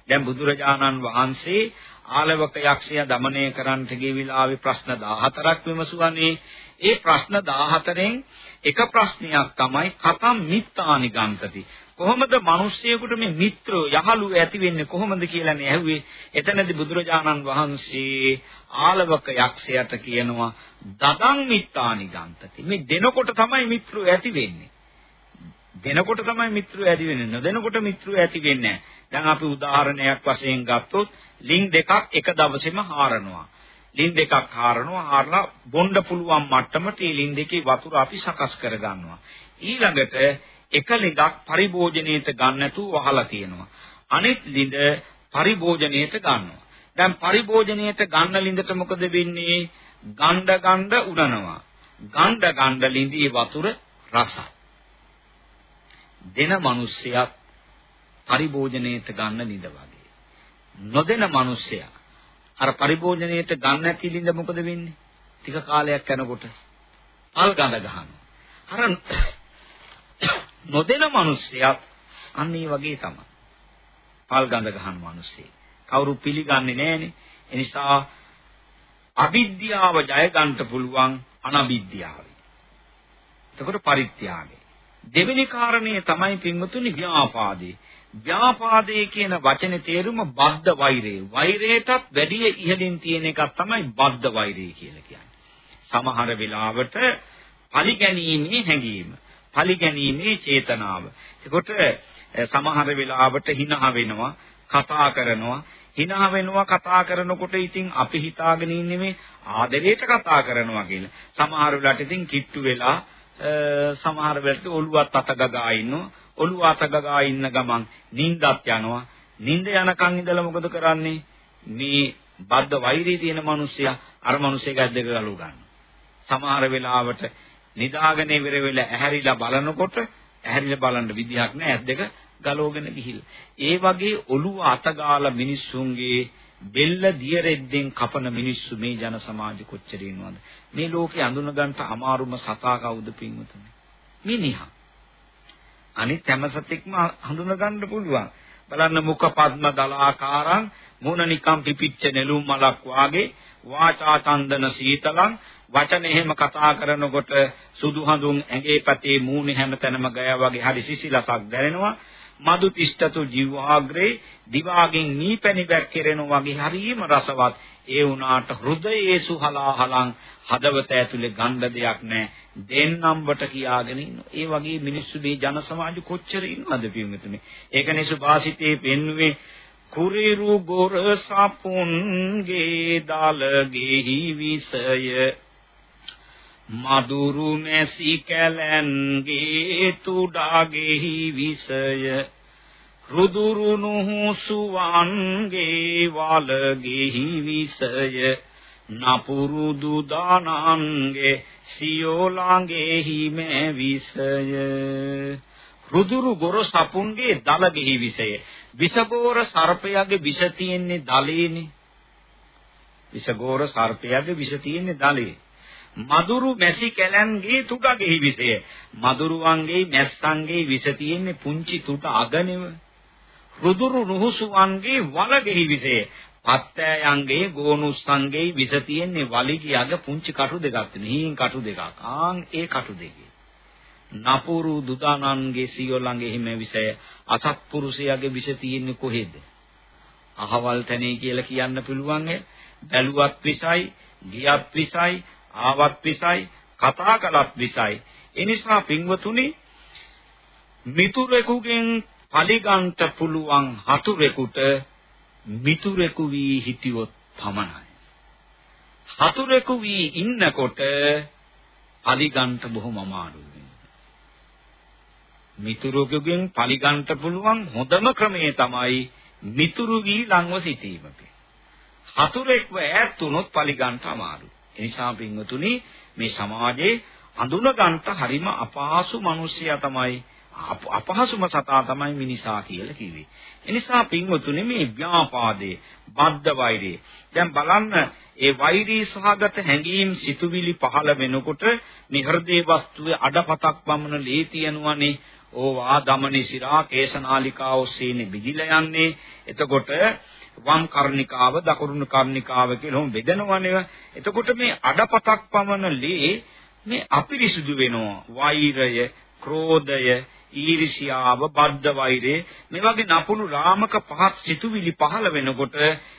දැන් බුදුරජාණන් වහන්සේ ආලවක යක්ෂය দমনය කරන්නට ගිය විලාවේ ප්‍රශ්න 14ක් විමසුවානේ. ඒ ප්‍රශ්න 14න් එක ප්‍රශ්නයක් තමයි කතම් මිත්තානි ගන්තති. කොහොමද මිනිස්සෙකුට මේ මිත්‍රෝ යහළු ඇති වෙන්නේ කොහොමද කියලානේ ඇහුවේ. එතනදී බුදුරජාණන් වහන්සේ ආලවක යක්ෂයාට කියනවා දදං මිත්තානි ගන්තති. මේ දෙනකොට තමයි මිත්‍රෝ ඇති වෙන්නේ. දෙනකොට තමයි මිත්‍රෝ ඇති වෙන්නේ. නොදෙනකොට මිත්‍රෝ ඇති වෙන්නේ නැහැ. දැන් අපි උදාහරණයක් වශයෙන් ගත්තොත් ලිං දෙකක් එක දවසේම හාරනවා. ලින්ද එකක් හරනවා හරලා බොණ්ඩ පුළුවන් මට්ටමට ඒ ලින්ද එකේ වතුර අපි සකස් කර ගන්නවා. ඊළඟට එක ලිඳක් පරිභෝජනයේට ගන්න නැතුව වහලා තියෙනවා. අනිත් ලිඳ පරිභෝජනයේට ගන්නවා. දැන් පරිභෝජනයේට ගන්න ලිඳට මොකද වෙන්නේ? ගණ්ඩ ගණ්ඩ උනනවා. ගණ්ඩ ගණ්ඩ ලිඳී වතුර රසයි. දෙන මිනිස්සයක් පරිභෝජනයේට ගන්න ලිඳ වගේ. නොදෙන මිනිස්සයා අර පරිභෝජනයේට ගන්න නැති ලිඳ මොකද වෙන්නේ? ටික කාලයක් යනකොට පල් ගඳ ගන්නවා. අර *coughs* නොදෙන මිනිස්සයක් අන්න ඒ වගේ තමයි. පල් ගඳ ගහන මිනිස්සේ. කවුරු පිළිගන්නේ නැහනේ. ඒ නිසා අවිද්‍යාව ජය ගන්න පුළුවන් අනවිද්‍යාවයි. එතකොට පරිත්‍යාගය. දෙවෙනි කාරණේ තමයි පින්වතුනි ව්‍යාපාදේ. ව්‍යාපාදේ කියන වචනේ තේරුම බද්ධ වෛරය. වෛරයටත් වැඩි ඉහළින් තියෙන එකක් තමයි බද්ධ වෛරය කියලා කියන්නේ. සමහර වෙලාවට පරිගැනීමේ හැඟීම, පරිගැනීමේ චේතනාව. එතකොට සමහර වෙලාවට හිනහ වෙනවා, කතා කරනවා, හිනහ වෙනවා කතා කරනකොට ඉතින් අපි හිතාගෙන ඉන්නේ මේ ආදරයට කතා කරනවා කියලා. සමහර වෙලාවට ඉතින් කිට්ටු වෙලා සමහර වෙලාවට ඔළුවත් අත ගගා ඉන්නවා. ඔළුව අත ගගා ඉන්න ගමන් නිින්දත් යනවා. නිින්ද යනකන් ඉඳලා මොකද කරන්නේ? මේ බද්ධ වෛරී තියෙන මිනිස්සයා අර මිනිස්සෙක් ඇද්දක ගලව ගන්නවා. සමහර වෙලාවට නිදාගෙන ඉවර වෙලා ඇහැරිලා බලනකොට ඇහැරිලා බලන්න විදිහක් නැහැ ඇද්දක ගලවගෙන ගිහිල්ලා. ඒ වගේ ඔළුව අතගාලා මිනිස්සුන්ගේ බෙල්ල දිය රෙද්දෙන් කපන මිනිස්සු මේ ජන සමාජ කොච්චර ඉන්නවද? මේ ලෝකේ අඳුන ගන්නට අමාරුම සතා කවුද පින්වතුනි? මිනිහා. අනිත් හැම සතෙක්ම හඳුන ගන්න පුළුවන්. බලන්න මුඛ පද්ම දලාකාරං මුණ නිකම් පිපිච්ච නෙළුම් මලක් වාගේ වාචා චන්දන සීතලං වචන එහෙම කතා කරනකොට සුදු හඳුන් ඇඟේ පැතේ මූණේ හැමතැනම ගයා වගේ හරි සිසිලසක් දැනෙනවා. මදු තිෂ්ඨතු ජීවාග්‍රේ දිවාගෙන් නීපැණි බැක්කිරෙන වගේ හරියම රසවත්. ඒ වුණාට හෘදයේ සුහලාහලං හදවත ඇතුලේ ගන්න දෙයක් නැහැ. දෙන්නම්බට කියාගෙන ඉන්න ඒ වගේ මිනිස්සු මේ ජන සමාජ කොච්චර ඉන්නවද පියුමතුනේ? ඒකනේ සුභාසිතේ පෙන්වුවේ කුරිරු ගොර සපුන්ගේ දාලගේ විසය. මදුරු මැසි කැලන්ගේ තුඩාගේ විසය. රුදුරු නුහුසුවන්ගේ වලගේ විසය. නපුරුදු දානන්ගේ සියෝලාගේ හිමේ විසය රුදුරු ගොර සපුන්ගේ දලගෙහි විසය. විසගෝර සර්පයාගේ විස තියෙන්නේ දලේනේ. විසගෝර සර්පයාගේ විස තියෙන්නේ දලේ. මදුරු මැසි කැලන්ගේ තුඩගේ විසය. මදුරුවන්ගේ මැස්සන්ගේ විස තියෙන්නේ පුංචි තුඩ අගනෙව. රුදුරු රුහුසුවන්ගේ වලගේ විසය. පත්තෑයන්ගේ ගෝනුස්සන්ගේ විස තියෙන්නේ වලිගී අග පුංචි කටු දෙකක් තියෙන. හීන් කටු දෙකක්. ආන් ඒ කටු දෙකේ. නපුරු දුදානන්ගේ සියොලංගේ හිම විසය. අසත්පුරුෂයාගේ විස තියෙන්නේ කොහෙද? අහවල් තැනේ කියලා කියන්න පුළුවන් බැලුවත් විසයි, ගියත් විසයි, ආවත් විසයි කතා කළත් විසයි එනිසා පින්වතුනි මිතුරෙකුගෙන් පලිගන්ට පුළුවන් හතුරෙකුට මිතුරෙකු වී හිටියොත් පමණයි හතුරෙකු වී ඉන්නකොට පලිගන්ට බොහොම අමාරුයි මිතුරෙකුගෙන් පලිගන්ට පුළුවන් හොඳම ක්‍රමය තමයි මිතුරු වී ළඟව සිටීම. හතුරෙක්ව ඈත් වුණොත් පලිගන්ට අමාරුයි. එනිසා පින්වතුනි මේ සමාජයේ අඳුන ගන්නට හරිම අපහසු මිනිසයා තමයි අපහසුම සතා තමයි මිනිසා කියලා කිව්වේ. එනිසා පින්වතුනි මේ ව්‍යාපාදේ, බද්ධ වෛරේ. දැන් බලන්න ඒ වෛරී සහගත හැඟීම් සිතුවිලි පහළ වෙනකොට මේ හෘදේ වස්තුවේ අඩපතක් වමන ලේ තියනවනේ. ඕවා දමනි සිරා කේශනාලිකාව ඔස්සේනේ බිදිලා යන්නේ. එතකොට වම් කර්ණිකාව දකුණු කර්ණිකාව කියලා හොම් බෙදනවනේ. එතකොට මේ අඩපතක් පමණ ලේ මේ අපිරිසුදු වෙනවා. වෛරය, ක්‍රෝධය, ඊර්ෂියාව, බද්ධ වෛරය මේ වගේ නපුරු රාමක පහත් සිතුවිලි පහළ වෙනකොට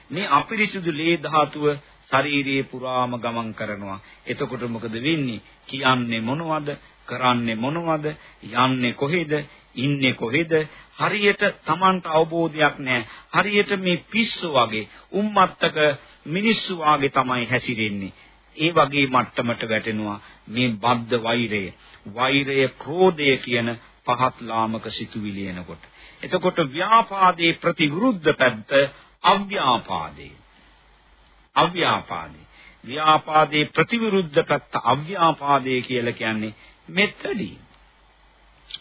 මේ අපිරිසුදු ලේ ධාතුව ශරීරයේ පුරාම ගමන් කරනවා. එතකොට මොකද වෙන්නේ? කියන්නේ මොනවද? කරන්නේ මොනවද? යන්නේ කොහෙද? ඉන්නේ කොහෙද? හරියට Tamanට අවබෝධයක් නැහැ. හරියට මේ පිස්සු වගේ උම්මත්තක මිනිස්සු වගේ තමයි හැසිරෙන්නේ. ඒ වගේ මට්ටමට වැටෙනවා මේ බද්ධ වෛරය. වෛරය, ක්‍රෝධය කියන පහත් ලාමක සිතුවිලි එනකොට. එතකොට ව්‍යාපාදේ ප්‍රතිවිරුද්ධ පැත්ත අව්‍යාපාදේ. අව්‍යාපාදේ. ව්‍යාපාදේ ප්‍රතිවිරුද්ධ පැත්ත අව්‍යාපාදේ කියලා කියන්නේ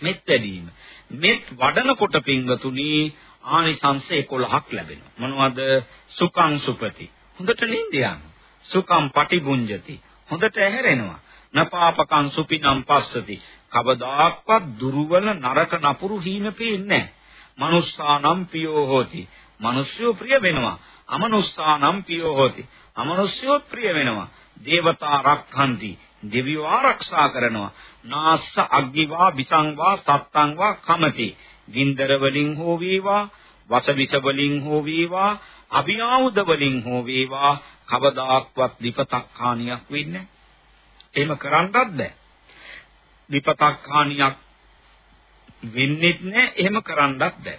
මෙත්තඩීම. මෙත්තඩීම. මෙත් වඩනකොට පින්වතුනි ආනිසංස 11ක් ලැබෙනවා. මොනවද? සුඛං සුපති. හොඳට නිින්ද යනවා. සුඛං පටිබුඤ්ජති. හොඳට ඇහැරෙනවා. නපාපකං සුපිනම් පස්සති. කවදාක්වත් දුර්වල නරක නපුරු හීන පේන්නේ නැහැ. මනුස්සානම් පියෝ හෝති. මිනිස්සු ප්‍රිය වෙනවා. අමනුස්සානම් පියෝ හෝති. අමනුෂ්‍යෝ ප්‍රිය වෙනවා. දේවතා රක්ඛන්ති. දෙවියෝ ආරක්ෂා කරනවා. නාස්ස අග්ගිවා විසංවා සත්තංවා කමති. ගින්දර වලින් හෝ වේවා, වස විස වලින් හෝ වේවා, අභිආයුධ වලින් හෝ වේවා කවදාක්වත් විපතක් හානියක් වෙන්නේ එහෙම කරන්නත් බෑ. විපතක් හානියක් වෙන්නෙත් නෑ එහෙම කරන්නත් බෑ.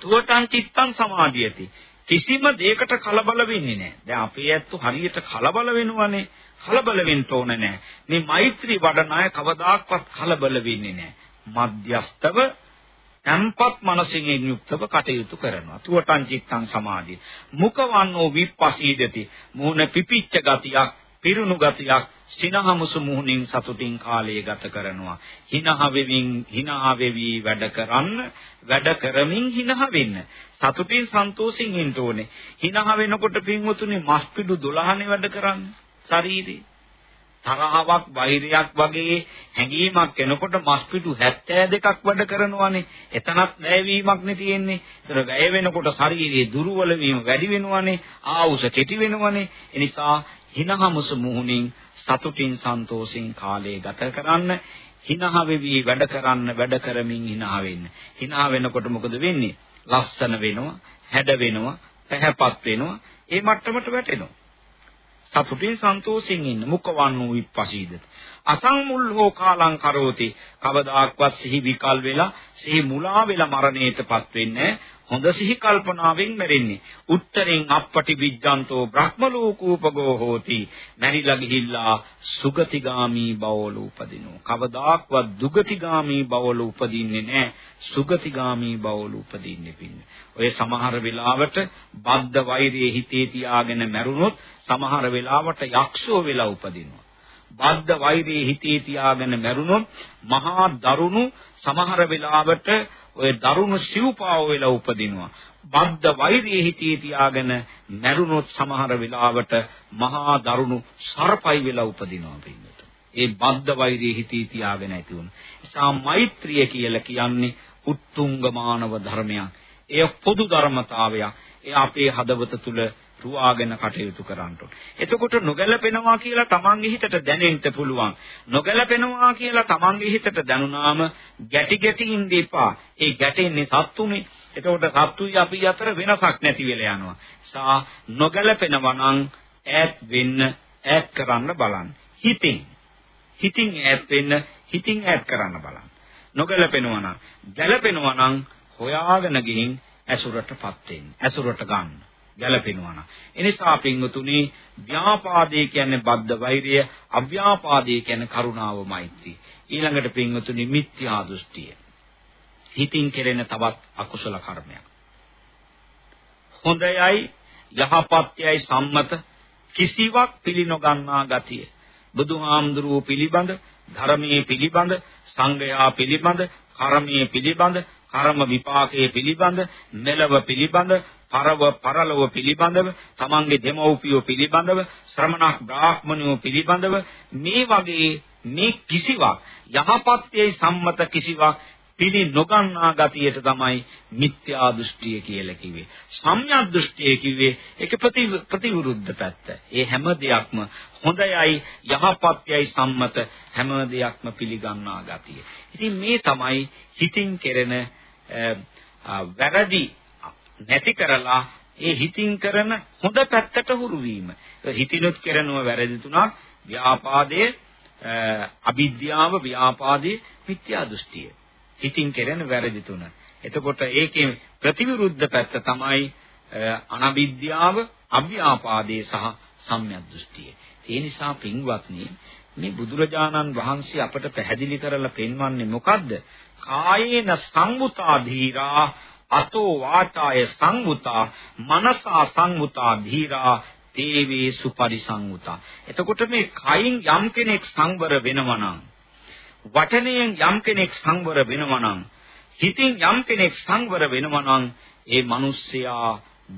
තුවටං චිත්තං සමාධියති. කිසිම දෙයකට කලබල වෙන්නේ නැහැ. දැන් අපේ ඇත්තු හරියට කලබල වෙනවනේ. කලබල වෙන්න ඕන නැහැ. මේ මෛත්‍රී වඩන අය කවදාක්වත් කලබල වෙන්නේ නැහැ. මධ්‍යස්තව tempat මනසින් යුක්තව කටයුතු කරනවා. තුවටං චිත්තං සමාධිය. මුඛවන්නෝ විපස්සීදති. මූණ පිපිච්ච ගතියක්, පිරුණු ගතියක්, සිනහමුසු මුහුණින් සතුටින් කාලය ගත කරනවා. හිනහ වෙමින් හිනහ වෙවි වැඩ කරන්න, වැඩ කරමින් හිනහ වෙන්න. සතුටින් සන්තෝෂින් ඉන්න ඕනේ. හිනහ වෙනකොට පින්වතුනි මස්පිඩු 12නේ වැඩ කරන්නේ. ශරීරේ තරහවක් වෛරයක් වගේ හැඟීමක් එනකොට මස්පිඩු 72ක් වැඩ කරනවානේ. එතනත් වැයවීමක් නේ තියෙන්නේ. ඒතර වැය වෙනකොට ශරීරයේ දුර්වල වීම වැඩි වෙනවානේ. ආවුස කෙටි වෙනවානේ. ඒ නිසා හිනහමස මුහුණින් සතුටින් සන්තෝෂෙන් කාලය ගත කරන්න හිනහ වෙවි වැඩ කරන්න වැඩ කරමින් හිනහ වෙන්න. හිනහ වෙනකොට මොකද වෙන්නේ? ලස්සන වෙනවා, හැඩ වෙනවා, පැහැපත් වෙනවා. ඒ මට්ටමට වැටෙනවා. සතුටින් සන්තෝෂෙන් ඉන්න. මුඛවන් වූ විපස්සීද අසංමුල් හෝ කාලං කරෝති. කවදාක්වත් සිහි විකල් වෙලා සිහි මුලා වෙලා මරණයටපත් වෙන්නේ හොඳ සිහි කල්පනාවෙන් මැරෙන්නේ. උත්තරෙන් අපපටි විජ්ජන්තෝ බ්‍රහ්ම ලෝකූපගෝ හෝති. මැරිලා ගිහිල්ලා සුගතිගාමි බවවල උපදිනෝ. කවදාක්වත් දුගතිගාමි බවවල උපදින්නේ නැහැ. සුගතිගාමි බවවල උපදින්නේ පින්නේ. ඔය සමහර වෙලාවට බද්ධ වෛරයේ හිතේ තියාගෙන මැරුණොත් සමහර වෙලාවට යක්ෂෝ වෙලා උපදිනවා. බද්ධ වෛරයේ හිතේ තියාගෙන මැරුණොත් මහා දරුණු සමහර වෙලාවට ඔය දරුණු සිව්පාව වෙලා උපදිනවා. බද්ධ වෛරයේ හිතේ තියාගෙන මැරුණොත් සමහර වෙලාවට මහා දරුණු සර්පයි වෙලා උපදිනවා පින්නත. ඒ බද්ධ වෛරයේ හිතේ තියාගෙන ඇති වුණ. ඒසා මෛත්‍රිය කියලා කියන්නේ උත්තුංග මානව ධර්මයක්. එය පොදු ධර්මතාවයක්. ඒ අපේ හදවත තුල රුවාගෙන කටයුතු කරන්න එතකොට නොගැලපෙනවා කියලා තමන්ගේ හිතට දැනෙන්න පුළුවන්. නොගැලපෙනවා කියලා තමන්ගේ හිතට දැනුණාම ගැටි ගැටි ඉන්න එපා. ඒ ගැටෙන්නේ සත්තුනේ. එතකොට සත්තුයි අපි අතර වෙනසක් නැති වෙලා යනවා. සා නොගැලපෙනවා නම් ඈත් වෙන්න ඈත් කරන්න බලන්න. හිතින් හිතින් ඈත් වෙන්න හිතින් ඈත් කරන්න බලන්න. නොගැලපෙනවා නම් ගැලපෙනවා නම් හොයාගෙන ගිහින් ඇසුරටපත් වෙන්න. ඇසුරට ගන්න. ගැලපෙනවා නම්. එනිසා පින්වතුනි ව්‍යාපාදේ කියන්නේ බද්ධ වෛරය අව්‍යාපාදේ කියන්නේ කරුණාව මෛත්‍රී. ඊළඟට පින්වතුනි මිත්‍යා දෘෂ්ටිය. හිතින් කෙරෙන තවත් අකුසල කර්මයක්. හොඳයයි යහපත්යයි සම්මත කිසිවක් පිළිනොගන්නා ගතිය. බුදුහාමුදුරුවෝ පිළිබඳ ධර්මයේ පිළිබඳ සංඝයා පිළිබඳ කර්මයේ පිළිබඳ කර්ම විපාකයේ පිළිබඳ මෙලව පිළිබඳ පරව පරලොව පිළිබඳව තමන්ගේ දෙමව්පියෝ පිළිබඳව ශ්‍රමණක් බ්‍රාහ්මණයෝ පිළිබඳව මේ වගේ මේ කිසිවක් යහපත්යේ සම්මත කිසිවක් පිළි නොගන්නා ගතියට තමයි මිත්‍යා දෘෂ්ටිය කියලා කිව්වේ. සම්‍යක් දෘෂ්ටිය කිව්වේ ඒක ප්‍රතිවිරුද්ධ පැත්ත. ඒ හැම දෙයක්ම හොඳයයි යහපත්යයි සම්මත හැම දෙයක්ම පිළිගන්නා ගතිය. ඉතින් මේ තමයි හිතින් කෙරෙන වැරදි නැති කරලා ඒ හිතින් කරන හොඳ පැත්තට හුරු වීම. හිතිනුත් කරනව වැරදි තුනක් ව්‍යාපාදයේ අවිද්‍යාව ව්‍යාපාදයේ මිත්‍යා දෘෂ්ටිය. හිතින් කෙරෙන වැරදි තුන. එතකොට ඒකේ ප්‍රතිවිරුද්ධ පැත්ත තමයි අනවිද්‍යාව, අව්‍යාපාදේ සහ සම්‍යක් දෘෂ්ටිය. ඒ නිසා පින්වත්නි මේ බුදුරජාණන් වහන්සේ අපට පැහැදිලි කරලා පෙන්වන්නේ මොකද්ද? කායේන සංවුතා ධීරා අතෝ වාචාය සංවුතා මනසා සංවුතා ධීරා තේවේ සුපරිසංවුතා. එතකොට මේ කයින් යම් කෙනෙක් සංවර වෙනවා නම් වචනයෙන් යම් කෙනෙක් සංවර වෙනවා නම් හිතින් යම් කෙනෙක් සංවර වෙනවා නම් ඒ මිනිස්සයා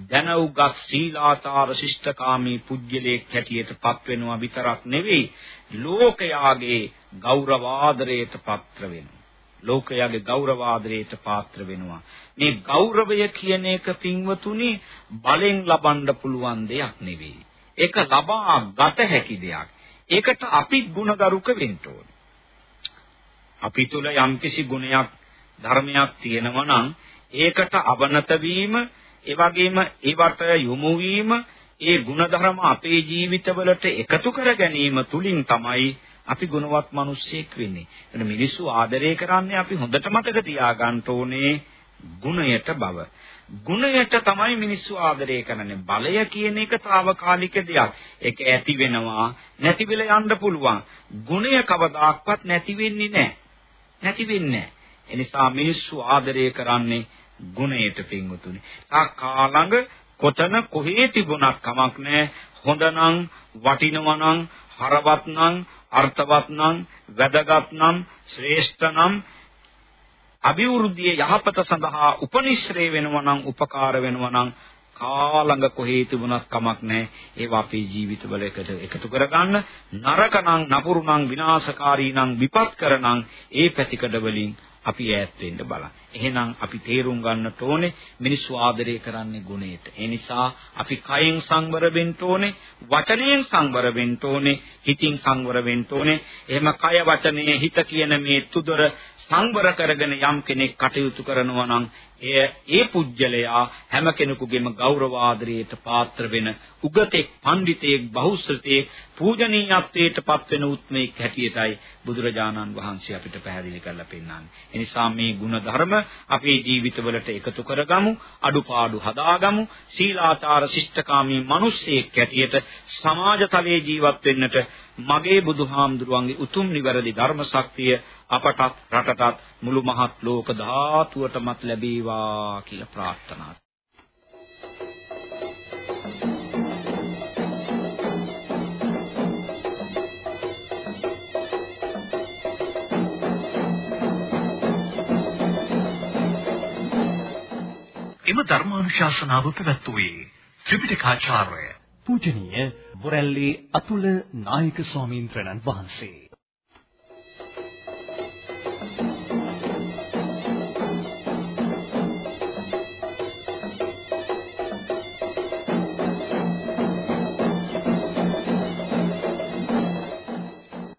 දැනුගත් සීලාචාර ශිෂ්ටකාමී පුජ්‍යලයක් හැටියට පත් වෙනවා විතරක් නෙවෙයි ලෝකයාගේ ගෞරවාදරයට පාත්‍ර වෙනවා ලෝකයාගේ ගෞරවාදරයට පාත්‍ර වෙනවා. මේ ගෞරවය කියන එක පින්වතුනි බලෙන් ලබන්න පුළුවන් දෙයක් නෙවෙයි. ඒක ලබා ගත හැකි දෙයක්. ඒකට අපි ගුණගරුක වෙන්න ඕනේ. අපි තුල යම්කිසි ගුණයක් ධර්මයක් තියෙනවා නම් ඒකට අවනත වීම ඒ වගේම ඒවට යොමු වීම ඒ ಗುಣධර්ම අපේ ජීවිතවලට එකතු කර ගැනීම තුලින් තමයි අපි ගුණවත් මිනිස්සෙක් වෙන්නේ. එතන මිනිස්සු ආදරය කරන්නේ අපි හොඳට මතක තියාගන්න ඕනේ ගුණයට බව. ගුණයට තමයි මිනිස්සු ආදරය කරන්නේ. බලය කියන එක తాවකාලික දෙයක්. ඒක ඇති වෙනවා, නැති වෙලා යන්න පුළුවන්. ගුණය කවදාක්වත් නැති වෙන්නේ නැහැ. නැති වෙන්නේ නැහැ. එනිසා මිනිස්සු ආදරය කරන්නේ ගුණයට පිංගුතුනි. තාකා ළඟ කොතන කොහේ තිබුණත් කමක් නැහැ. හොඳනම් වටිනවනම් හරවත්නම් අර්ථවත්නම් වැදගත්නම් ශ්‍රේෂ්ඨනම් අභිවෘද්ධිය යහපත සඳහා උපනිශ්‍රේ වෙනවනම් උපකාර වෙනවනම් කාලඟ කොහේ තිබුණත් කමක් නැහැ ඒවා අපේ ජීවිතවල එකට එකතු කරගන්න නරකනම් නපුරුනම් විනාශකාරීනම් විපත්කරනම් ඒ පැතිකඩ වලින් අපි ඈත් වෙන්න බලන්න. එහෙනම් අපි තේරුම් ගන්නට ඕනේ මිනිස්සු ආදරය කරන්නේ ගුණයට. ඒ නිසා අපි කයෙන් සංවර වෙන්න ඕනේ, වචනයෙන් සංවර වෙන්න ඕනේ, හිතින් සංවර වෙන්න ඕනේ. එහෙම කය වචනය හිත කියන මේ තුදර සංවර කරගෙන යම් කෙනෙක් කටයුතු කරනවා නම් එය ඒ පුජ්‍යලයා හැම කෙනෙකුගේම ගෞරව ආදරයට පාත්‍ර වෙන උගතෙක් පඬිතෙක් බහුශ්‍රතෙක් පූජනීයත්වයට පත් වෙන උත්මේක හැටියටයි බුදුරජාණන් වහන්සේ අපිට පැහැදිලි කරලා පෙන්නන්නේ. එනිසා මේ ගුණ ධර්ම අපේ ජීවිතවලට එකතු කරගමු, අඩුපාඩු හදාගමු, සීලාචාර ශිෂ්ටකාමී මිනිස්සෙක් හැටියට සමාජ තලයේ ජීවත් වෙන්නට මගේ බුදුහාමුදුරුවන්ගේ උතුම් නිවැරදි ධර්ම ශක්තිය අපටත් රටටත් මුළු මහත් ලෝක ධාතුවටමත් ලැබේවා කියලා ප්‍රාර්ථනා එම ධර්මානුශාසනාව පැවැත්වුවේ ත්‍රිපිටකාචාර්ය පූජනීය බොරැල්ලේ අතුල නායක ස්වාමීන් වහන්සේ.